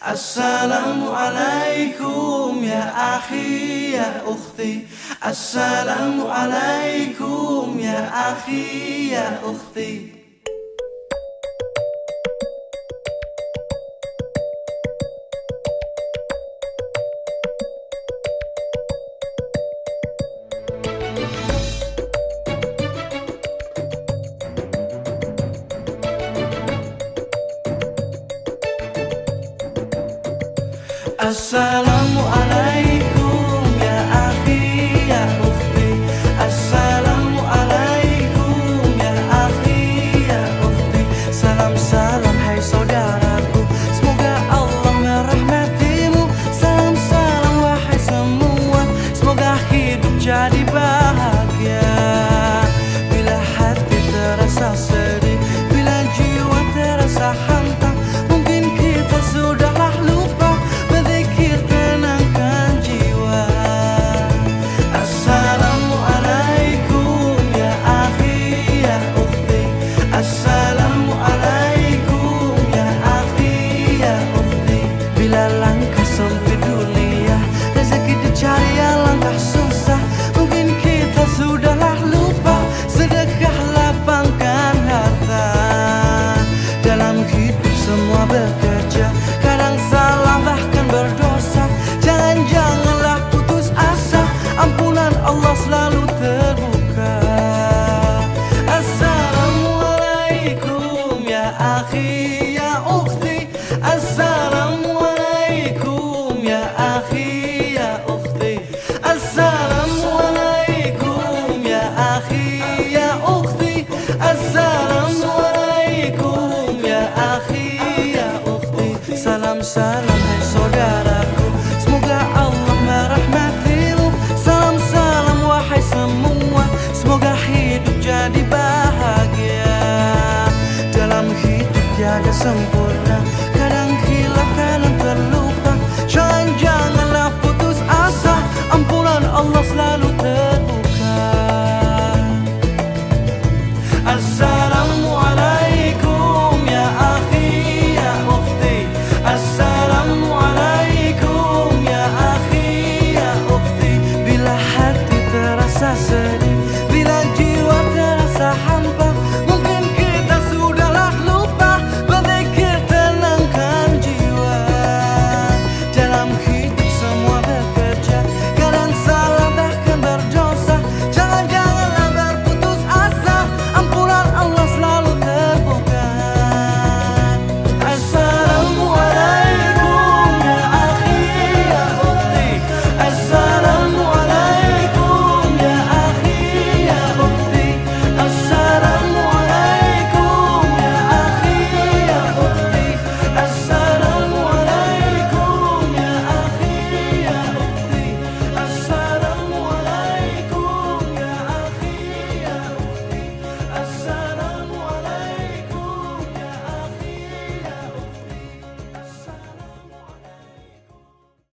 Assalamualaikum ya akhi ya ukhti. Assalamualaikum ya akhi ya ukhti. Assalamualaikum. أخي يا أختي السلام عليكم يا أخي يا أختي سلام hai saudaraku Semoga Allah merahmatimu Salam salam wahai semua Semoga hidup jadi bahagia Dalam hidup tiada sempurna